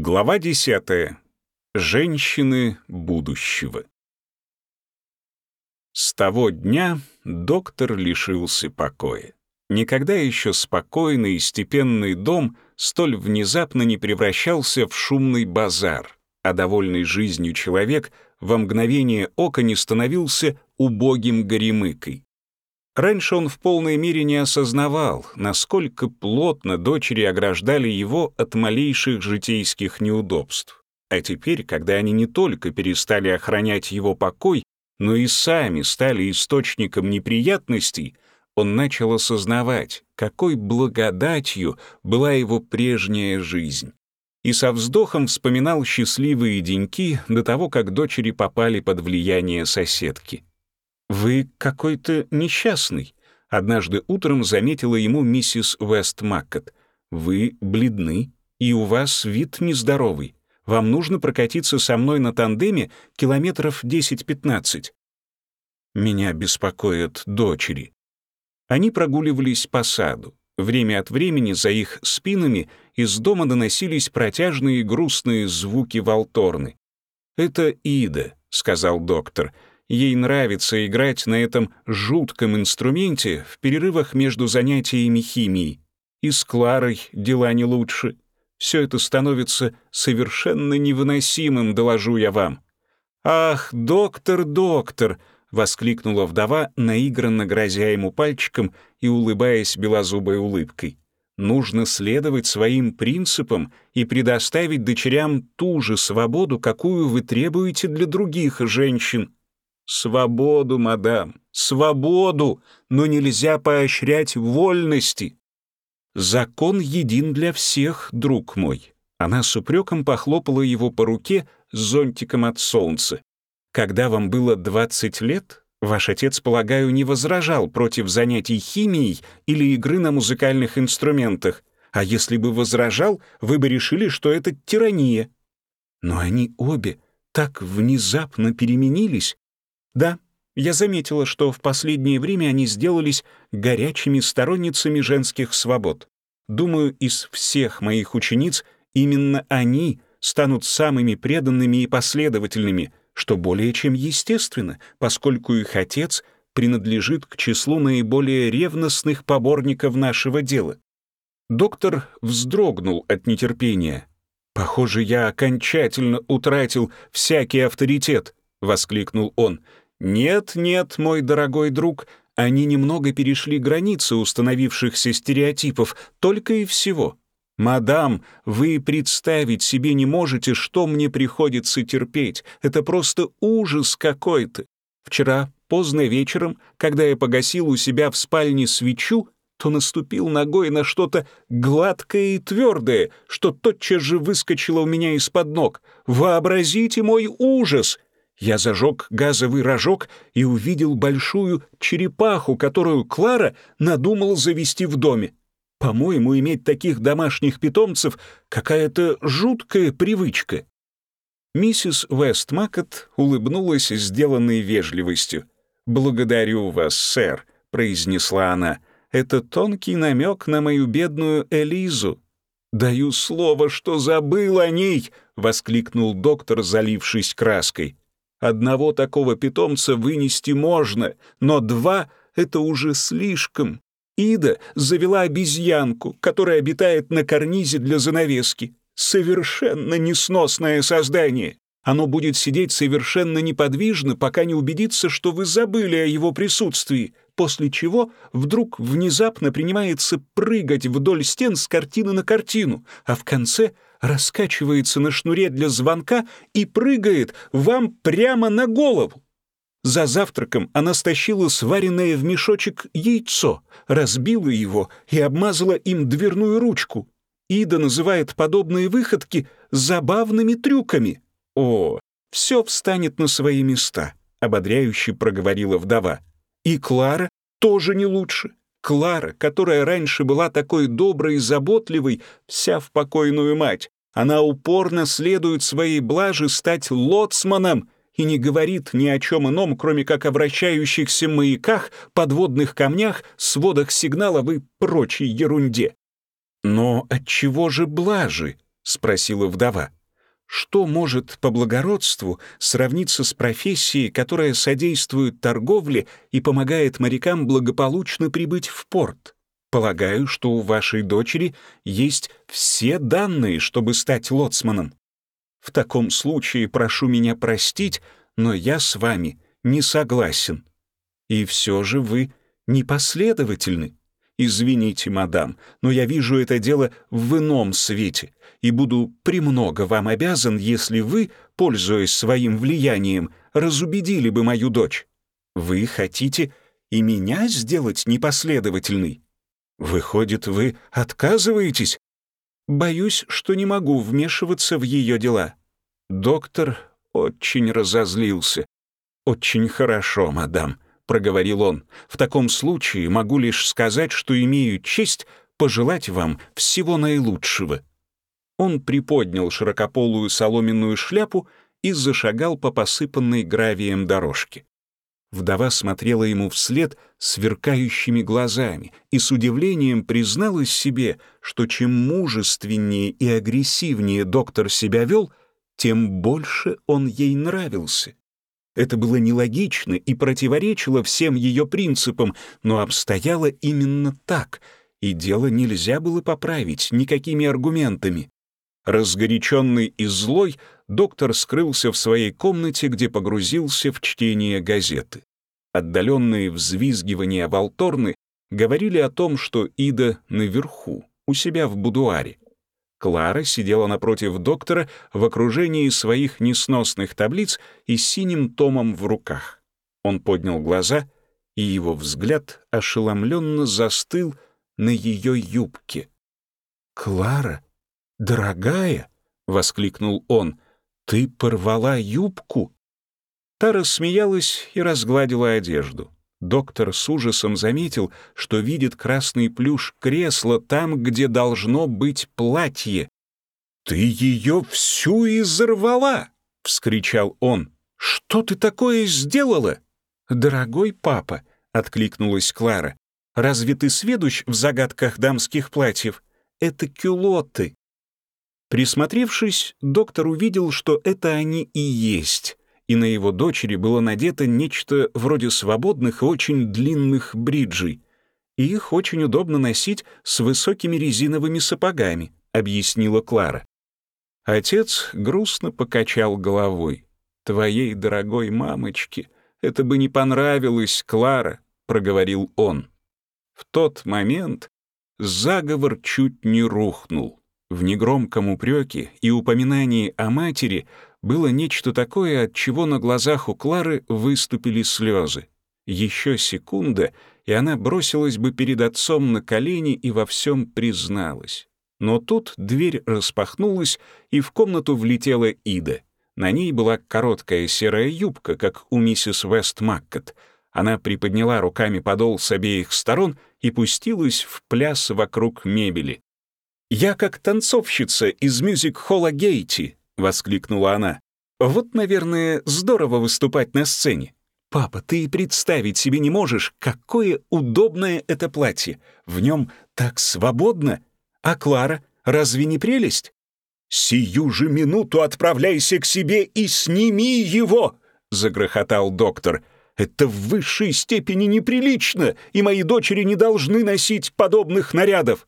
Глава 10. Женщины будущего. С того дня доктор лишился покоя. Никогда еще спокойный и степенный дом столь внезапно не превращался в шумный базар, а довольный жизнью человек во мгновение ока не становился убогим горемыкой. Раньше он в полной мере не осознавал, насколько плотно дочери ограждали его от малейших житейских неудобств. А теперь, когда они не только перестали охранять его покой, но и сами стали источником неприятностей, он начал осознавать, какой благодатью была его прежняя жизнь. И со вздохом вспоминал счастливые деньки до того, как дочери попали под влияние соседки. «Вы какой-то несчастный», — однажды утром заметила ему миссис Вестмаккет. «Вы бледны, и у вас вид нездоровый. Вам нужно прокатиться со мной на тандеме километров 10-15». «Меня беспокоят дочери». Они прогуливались по саду. Время от времени за их спинами из дома доносились протяжные грустные звуки волторны. «Это Ида», — сказал доктор, — Ей нравится играть на этом жутком инструменте в перерывах между занятиями химией. И с Кларой дела не лучше. Все это становится совершенно невыносимым, доложу я вам. «Ах, доктор, доктор!» — воскликнула вдова, наигранно грозя ему пальчиком и улыбаясь белозубой улыбкой. «Нужно следовать своим принципам и предоставить дочерям ту же свободу, какую вы требуете для других женщин». Свободу, мадам, свободу, но нельзя поощрять вольности. Закон един для всех, друг мой. Она с упреком похлопала его по руке с зонтиком от солнца. Когда вам было 20 лет, ваш отец, полагаю, не возражал против занятий химией или игры на музыкальных инструментах, а если бы возражал, вы бы решили, что это тирания. Но они обе так внезапно переменились, да, я заметила, что в последнее время они сделались горячими сторонницами женских свобод. Думаю, из всех моих учениц именно они станут самыми преданными и последовательными, что более чем естественно, поскольку их отец принадлежит к числу наиболее ревностных поборников нашего дела. Доктор вздрогнул от нетерпения. «Похоже, я окончательно утратил всякий авторитет», — воскликнул он. «Нет, нет, мой дорогой друг, они немного перешли границы установившихся стереотипов, только и всего. Мадам, вы представить себе не можете, что мне приходится терпеть. Это просто ужас какой-то. Вчера, поздно вечером, когда я погасил у себя в спальне свечу, то наступил ногой на что-то гладкое и твердое, что тотчас же выскочило у меня из-под ног. Вообразите мой ужас! Я зажег газовый рожок и увидел большую черепаху, которую Клара надумала завести в доме. По-моему, иметь таких домашних питомцев — какая-то жуткая привычка. Миссис Вестмакет улыбнулась сделанной вежливостью. «Благодарю вас, сэр», — произнесла она. «Это тонкий намек на мою бедную Элизу». «Даю слово, что забыл о ней!» — воскликнул доктор, залившись краской. Одного такого питомца вынести можно, но два — это уже слишком. Ида завела обезьянку, которая обитает на карнизе для занавески. Совершенно несносное создание. Оно будет сидеть совершенно неподвижно, пока не убедится, что вы забыли о его присутствии, после чего вдруг внезапно принимается прыгать вдоль стен с картины на картину, а в конце — раскачивается на шнуре для звонка и прыгает вам прямо на голову. За завтраком она стащила сваренное в мешочек яйцо, разбила его и обмазала им дверную ручку. Ида называет подобные выходки забавными трюками. «О, все встанет на свои места», — ободряюще проговорила вдова. «И Клара тоже не лучше. Клара, которая раньше была такой доброй и заботливой, вся в покойную мать, она упорно следует своей блаже стать лоцманом и не говорит ни о чем ином, кроме как о вращающихся маяках, подводных камнях, сводах сигналов и прочей ерунде. «Но от чего же блажи?» — спросила вдова. Что может по благородству сравниться с профессией, которая содействует торговле и помогает морякам благополучно прибыть в порт? Полагаю, что у вашей дочери есть все данные, чтобы стать лоцманом. В таком случае прошу меня простить, но я с вами не согласен. И все же вы непоследовательны. Извините, мадам, но я вижу это дело в ином свете и буду премного вам обязан, если вы, пользуясь своим влиянием, разубедили бы мою дочь. Вы хотите и меня сделать непоследовательной? Выходит, вы отказываетесь? Боюсь, что не могу вмешиваться в ее дела. Доктор очень разозлился. «Очень хорошо, мадам», — проговорил он. «В таком случае могу лишь сказать, что имею честь пожелать вам всего наилучшего». Он приподнял широкополую соломенную шляпу и зашагал по посыпанной гравием дорожке. Вдова смотрела ему вслед сверкающими глазами и с удивлением призналась себе, что чем мужественнее и агрессивнее доктор себя вел, тем больше он ей нравился. Это было нелогично и противоречило всем ее принципам, но обстояло именно так, и дело нельзя было поправить никакими аргументами. Разгоряченный и злой, доктор скрылся в своей комнате, где погрузился в чтение газеты. Отдаленные взвизгивания Волторны говорили о том, что Ида наверху, у себя в будуаре. Клара сидела напротив доктора в окружении своих несносных таблиц и синим томом в руках. Он поднял глаза, и его взгляд ошеломленно застыл на ее юбке. «Клара, дорогая!» — воскликнул он. «Ты порвала юбку?» Та рассмеялась и разгладила одежду. Доктор с ужасом заметил, что видит красный плюш кресла там, где должно быть платье. «Ты ее всю изорвала!» — вскричал он. «Что ты такое сделала?» «Дорогой папа», — откликнулась Клара, «разве ты сведущ в загадках дамских платьев? Это кюлоты». Присмотревшись, доктор увидел, что это они и есть и на его дочери было надето нечто вроде свободных и очень длинных бриджей. И их очень удобно носить с высокими резиновыми сапогами, объяснила Клара. Отец грустно покачал головой. «Твоей дорогой мамочке это бы не понравилось, Клара», — проговорил он. В тот момент заговор чуть не рухнул. В негромком упреке и упоминании о матери было нечто такое, от чего на глазах у Клары выступили слезы. Еще секунда, и она бросилась бы перед отцом на колени и во всем призналась. Но тут дверь распахнулась, и в комнату влетела Ида. На ней была короткая серая юбка, как у миссис Вест Маккот. Она приподняла руками подол с обеих сторон и пустилась в пляс вокруг мебели. «Я как танцовщица из мюзик-холла Гейти», — воскликнула она. «Вот, наверное, здорово выступать на сцене. Папа, ты и представить себе не можешь, какое удобное это платье. В нем так свободно. А Клара, разве не прелесть?» «Сию же минуту отправляйся к себе и сними его!» — загрохотал доктор. «Это в высшей степени неприлично, и мои дочери не должны носить подобных нарядов».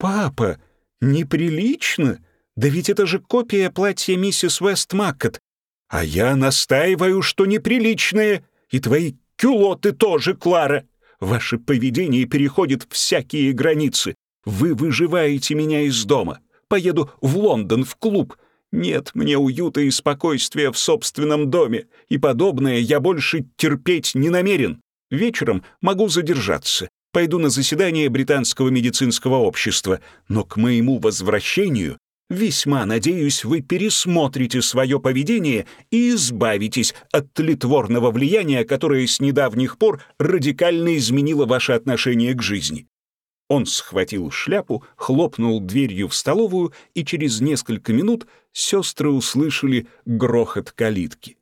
«Папа, неприлично?» Да ведь это же копия платья миссис Вест Маккет. А я настаиваю, что неприличное. И твои кюлоты тоже, Клара. Ваше поведение переходит всякие границы. Вы выживаете меня из дома. Поеду в Лондон, в клуб. Нет мне уюта и спокойствия в собственном доме, и подобное я больше терпеть не намерен. Вечером могу задержаться. Пойду на заседание британского медицинского общества, но к моему возвращению Весьма надеюсь, вы пересмотрите свое поведение и избавитесь от тлетворного влияния, которое с недавних пор радикально изменило ваше отношение к жизни». Он схватил шляпу, хлопнул дверью в столовую, и через несколько минут сестры услышали грохот калитки.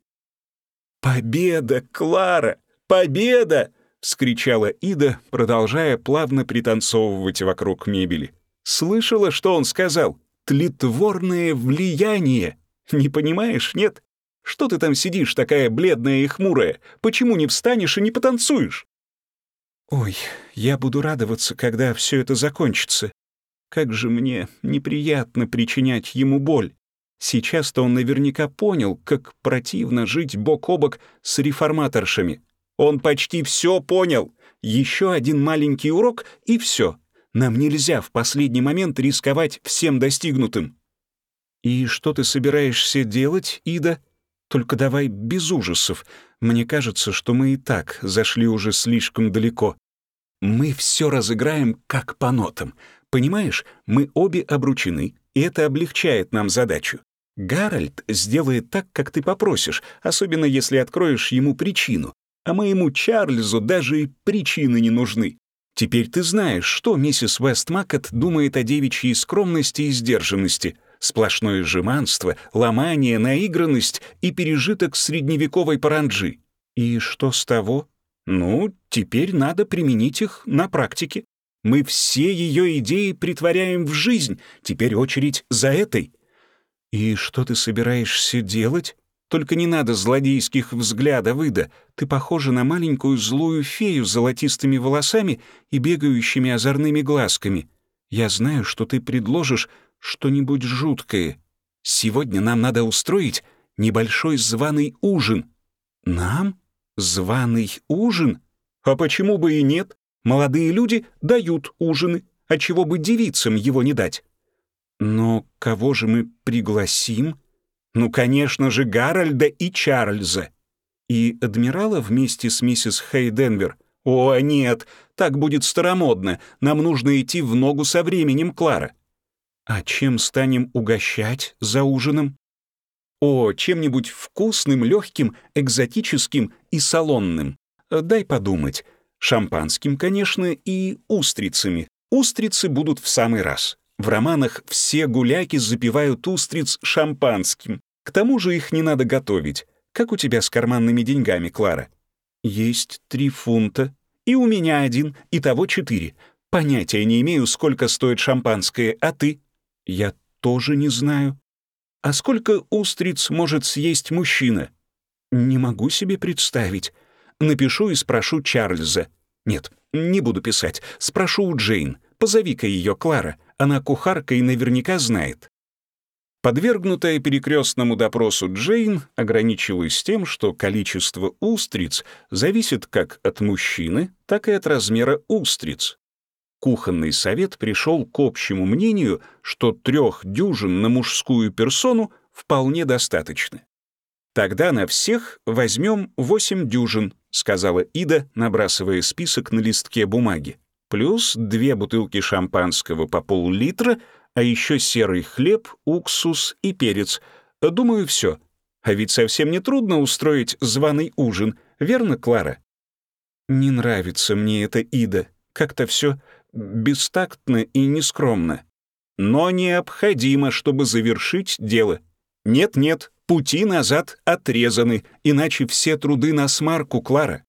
«Победа, Клара! Победа!» — вскричала Ида, продолжая плавно пританцовывать вокруг мебели. «Слышала, что он сказал? тлетворное влияние. Не понимаешь, нет? Что ты там сидишь, такая бледная и хмурая? Почему не встанешь и не потанцуешь?» «Ой, я буду радоваться, когда все это закончится. Как же мне неприятно причинять ему боль. Сейчас-то он наверняка понял, как противно жить бок о бок с реформаторшами. Он почти все понял. Еще один маленький урок, и все. Нам нельзя в последний момент рисковать всем достигнутым. «И что ты собираешься делать, Ида? Только давай без ужасов. Мне кажется, что мы и так зашли уже слишком далеко. Мы все разыграем как по нотам. Понимаешь, мы обе обручены, и это облегчает нам задачу. Гарольд сделает так, как ты попросишь, особенно если откроешь ему причину. А моему Чарльзу даже и причины не нужны. Теперь ты знаешь, что миссис Вестмакет думает о девичьей скромности и сдержанности. Сплошное жеманство, ломание, наигранность и пережиток средневековой паранджи. И что с того? Ну, теперь надо применить их на практике. Мы все ее идеи притворяем в жизнь, теперь очередь за этой. И что ты собираешься делать? Только не надо злодейских взглядов, Ида. Ты похожа на маленькую злую фею с золотистыми волосами и бегающими озорными глазками. Я знаю, что ты предложишь что-нибудь жуткое. Сегодня нам надо устроить небольшой званый ужин». «Нам? Званый ужин? А почему бы и нет? Молодые люди дают ужины, а чего бы девицам его не дать?» «Но кого же мы пригласим?» Ну, конечно же, Гарольда и Чарльза. И адмирала вместе с миссис Хейденвер. О, нет, так будет старомодно. Нам нужно идти в ногу со временем, Клара. А чем станем угощать за ужином? О, чем-нибудь вкусным, легким, экзотическим и салонным. Дай подумать. Шампанским, конечно, и устрицами. Устрицы будут в самый раз. В романах все гуляки запивают устриц шампанским. К тому же их не надо готовить. Как у тебя с карманными деньгами, Клара? Есть три фунта. И у меня один, и того четыре. Понятия не имею, сколько стоит шампанское, а ты? Я тоже не знаю. А сколько устриц может съесть мужчина? Не могу себе представить. Напишу и спрошу Чарльза. Нет, не буду писать. Спрошу у Джейн. Позови-ка ее, Клара. Она кухарка и наверняка знает. Подвергнутая перекрестному допросу Джейн ограничилась тем, что количество устриц зависит как от мужчины, так и от размера устриц. Кухонный совет пришел к общему мнению, что трех дюжин на мужскую персону вполне достаточно. «Тогда на всех возьмем восемь дюжин», — сказала Ида, набрасывая список на листке бумаги плюс две бутылки шампанского по пол-литра, а еще серый хлеб, уксус и перец. Думаю, все. А ведь совсем не трудно устроить званый ужин, верно, Клара? Не нравится мне это Ида. Как-то все бестактно и нескромно. Но необходимо, чтобы завершить дело. Нет-нет, пути назад отрезаны, иначе все труды на смарку, Клара.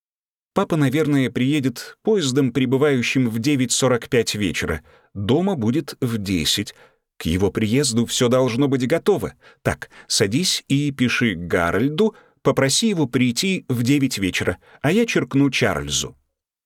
Папа, наверное, приедет поездом, прибывающим в 9.45 вечера. Дома будет в 10. К его приезду все должно быть готово. Так, садись и пиши Гарольду, попроси его прийти в 9 вечера, а я черкну Чарльзу.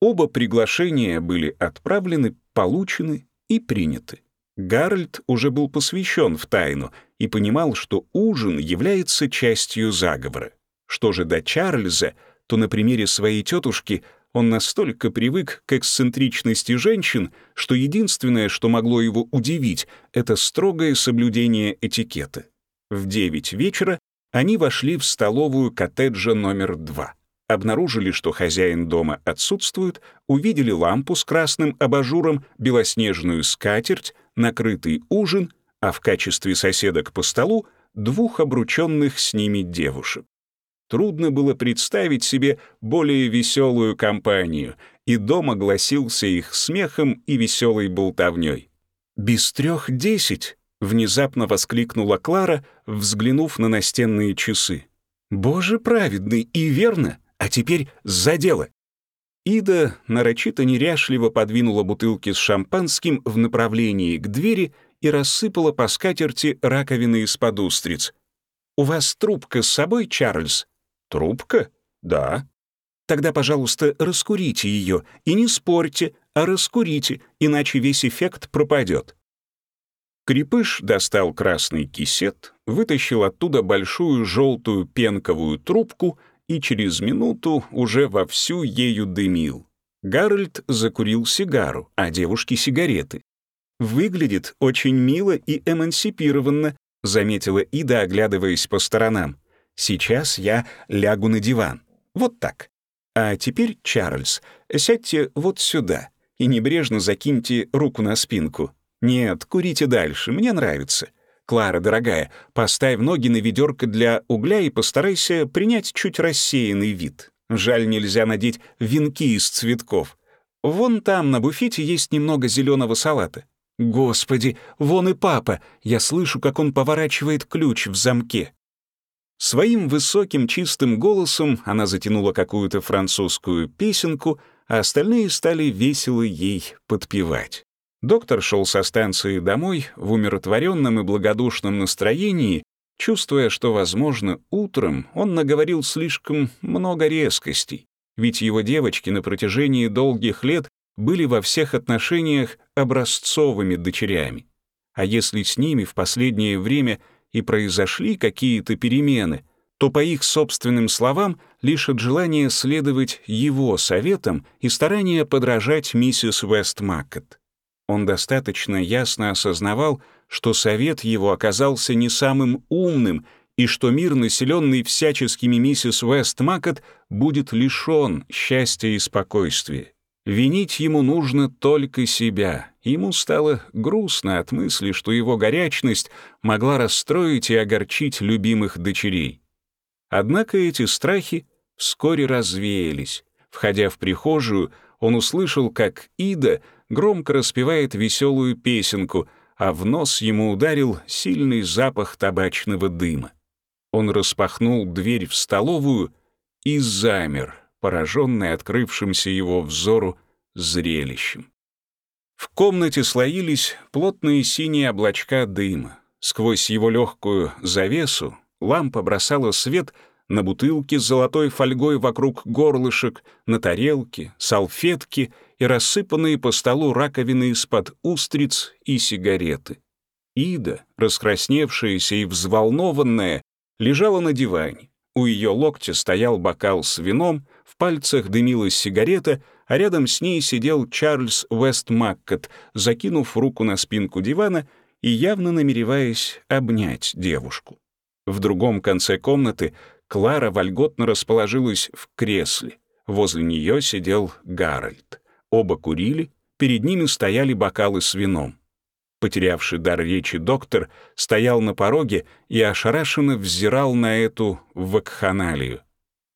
Оба приглашения были отправлены, получены и приняты. Гарольд уже был посвящен в тайну и понимал, что ужин является частью заговора. Что же до Чарльза — то на примере своей тетушки он настолько привык к эксцентричности женщин, что единственное, что могло его удивить, это строгое соблюдение этикета. В девять вечера они вошли в столовую коттеджа номер два. Обнаружили, что хозяин дома отсутствует, увидели лампу с красным абажуром, белоснежную скатерть, накрытый ужин, а в качестве соседок по столу двух обрученных с ними девушек. Трудно было представить себе более веселую компанию, и дом огласился их смехом и веселой болтовней. «Без трех десять!» — внезапно воскликнула Клара, взглянув на настенные часы. «Боже праведный и верно! А теперь за дело!» Ида нарочито неряшливо подвинула бутылки с шампанским в направлении к двери и рассыпала по скатерти раковины из-под устриц. «У вас трубка с собой, Чарльз?» «Трубка? Да». «Тогда, пожалуйста, раскурите ее, и не спорьте, а раскурите, иначе весь эффект пропадет». Крепыш достал красный кисет, вытащил оттуда большую желтую пенковую трубку и через минуту уже вовсю ею дымил. Гарольд закурил сигару, а девушки — сигареты. «Выглядит очень мило и эмансипированно», — заметила Ида, оглядываясь по сторонам. «Сейчас я лягу на диван. Вот так. А теперь, Чарльз, сядьте вот сюда и небрежно закиньте руку на спинку. Нет, курите дальше, мне нравится. Клара, дорогая, поставь ноги на ведерко для угля и постарайся принять чуть рассеянный вид. Жаль, нельзя надеть венки из цветков. Вон там на буфете есть немного зеленого салата. Господи, вон и папа. Я слышу, как он поворачивает ключ в замке. Своим высоким чистым голосом она затянула какую-то французскую песенку, а остальные стали весело ей подпевать. Доктор шел со станции домой в умиротворенном и благодушном настроении, чувствуя, что, возможно, утром он наговорил слишком много резкостей, ведь его девочки на протяжении долгих лет были во всех отношениях образцовыми дочерями. А если с ними в последнее время и произошли какие-то перемены, то, по их собственным словам, лишь от желания следовать его советам и старания подражать миссис Вестмакет. Он достаточно ясно осознавал, что совет его оказался не самым умным и что мир, населенный всяческими миссис Вестмакет, будет лишен счастья и спокойствия. Винить ему нужно только себя. Ему стало грустно от мысли, что его горячность могла расстроить и огорчить любимых дочерей. Однако эти страхи вскоре развеялись. Входя в прихожую, он услышал, как Ида громко распевает веселую песенку, а в нос ему ударил сильный запах табачного дыма. Он распахнул дверь в столовую и замер — пораженный открывшимся его взору зрелищем. В комнате слоились плотные синие облачка дыма. Сквозь его легкую завесу лампа бросала свет на бутылки с золотой фольгой вокруг горлышек, на тарелки, салфетки и рассыпанные по столу раковины из-под устриц и сигареты. Ида, раскрасневшаяся и взволнованная, лежала на диване. У ее локтя стоял бокал с вином, в пальцах дымилась сигарета, а рядом с ней сидел Чарльз Вестмаккот, закинув руку на спинку дивана и явно намереваясь обнять девушку. В другом конце комнаты Клара вольготно расположилась в кресле. Возле нее сидел Гарольд. Оба курили, перед ними стояли бокалы с вином. Потерявший дар речи доктор стоял на пороге и ошарашенно взирал на эту вакханалию.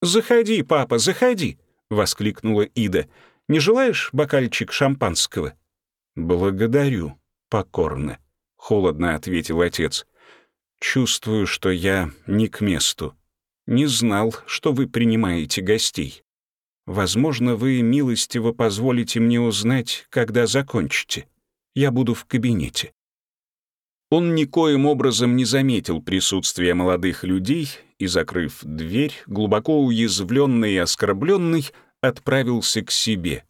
«Заходи, папа, заходи!» — воскликнула Ида. «Не желаешь бокальчик шампанского?» «Благодарю, покорно», — холодно ответил отец. «Чувствую, что я не к месту. Не знал, что вы принимаете гостей. Возможно, вы милостиво позволите мне узнать, когда закончите. Я буду в кабинете». Он никоим образом не заметил присутствия молодых людей и, закрыв дверь, глубоко уязвленный и оскорбленный, отправился к себе.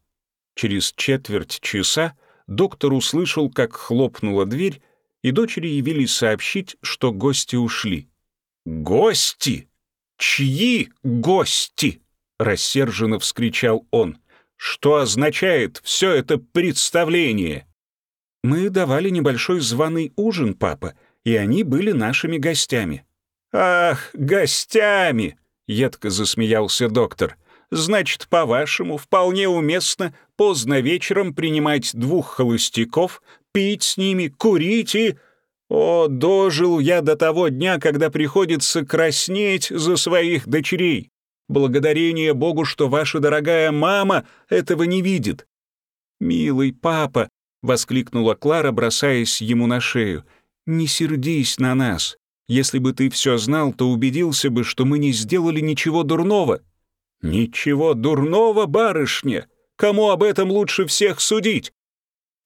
Через четверть часа доктор услышал, как хлопнула дверь, и дочери явились сообщить, что гости ушли. «Гости? Чьи гости?» — рассерженно вскричал он. «Что означает все это представление?» «Мы давали небольшой званый ужин, папа, и они были нашими гостями». «Ах, гостями!» — едко засмеялся доктор. «Значит, по-вашему, вполне уместно поздно вечером принимать двух холостяков, пить с ними, курить и...» «О, дожил я до того дня, когда приходится краснеть за своих дочерей. Благодарение Богу, что ваша дорогая мама этого не видит». «Милый папа», — воскликнула Клара, бросаясь ему на шею. «Не сердись на нас. Если бы ты все знал, то убедился бы, что мы не сделали ничего дурного». «Ничего дурного, барышня! Кому об этом лучше всех судить?»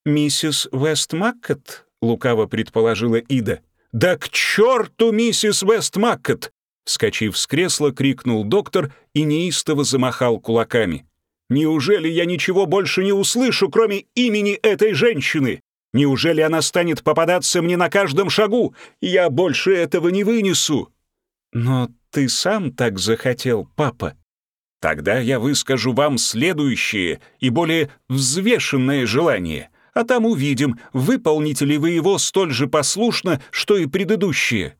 «Миссис Вестмаккет, лукаво предположила Ида. «Да к черту, миссис Вестмаккет!» Вскочив с кресла, крикнул доктор и неистово замахал кулаками. «Неужели я ничего больше не услышу, кроме имени этой женщины? Неужели она станет попадаться мне на каждом шагу? Я больше этого не вынесу!» «Но ты сам так захотел, папа», Тогда я выскажу вам следующее и более взвешенное желание, а там увидим, выполните ли вы его столь же послушно, что и предыдущие».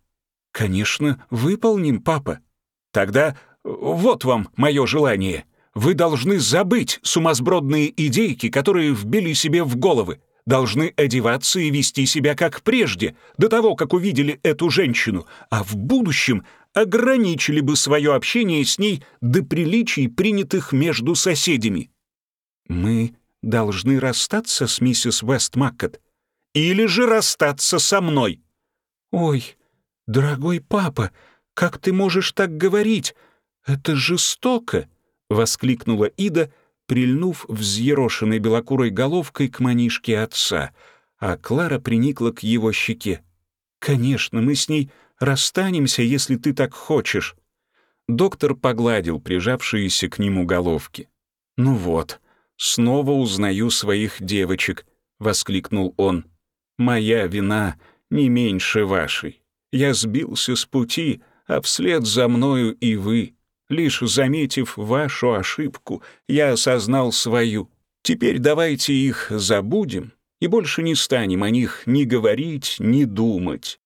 «Конечно, выполним, папа». «Тогда вот вам мое желание. Вы должны забыть сумасбродные идейки, которые вбили себе в головы. Должны одеваться и вести себя как прежде, до того, как увидели эту женщину, а в будущем ограничили бы свое общение с ней до приличий, принятых между соседями. Мы должны расстаться с миссис Вестмаккет или же расстаться со мной. Ой, дорогой папа, как ты можешь так говорить? Это жестоко, воскликнула Ида, прильнув взъерошенной белокурой головкой к манишке отца, а Клара приникла к его щеке. Конечно, мы с ней Расстанемся, если ты так хочешь». Доктор погладил прижавшиеся к нему головки. «Ну вот, снова узнаю своих девочек», — воскликнул он. «Моя вина не меньше вашей. Я сбился с пути, а вслед за мною и вы. Лишь заметив вашу ошибку, я осознал свою. Теперь давайте их забудем и больше не станем о них ни говорить, ни думать.